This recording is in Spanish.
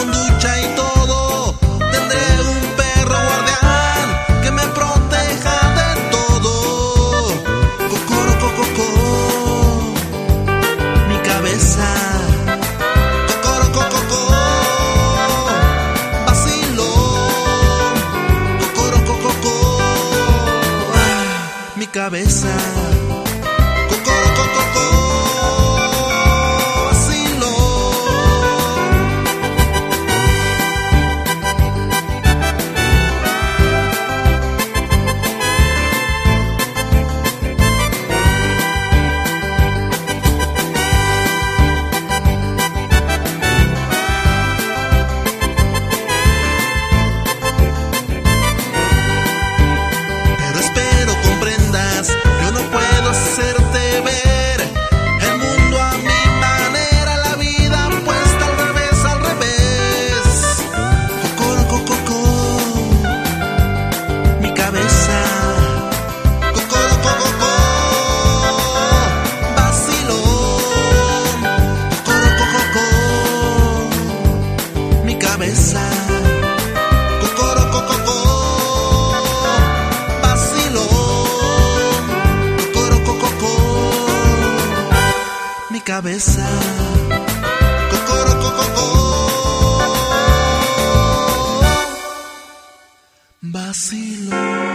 con ducha y todo. Tendré un perro guardián que me proteja de todo. Cocoro, cococo, mi cabeza. Cocoro, cococo, vacilo. Cocoro, cococo, ah, mi cabeza. Mi cabeza. Vacilo.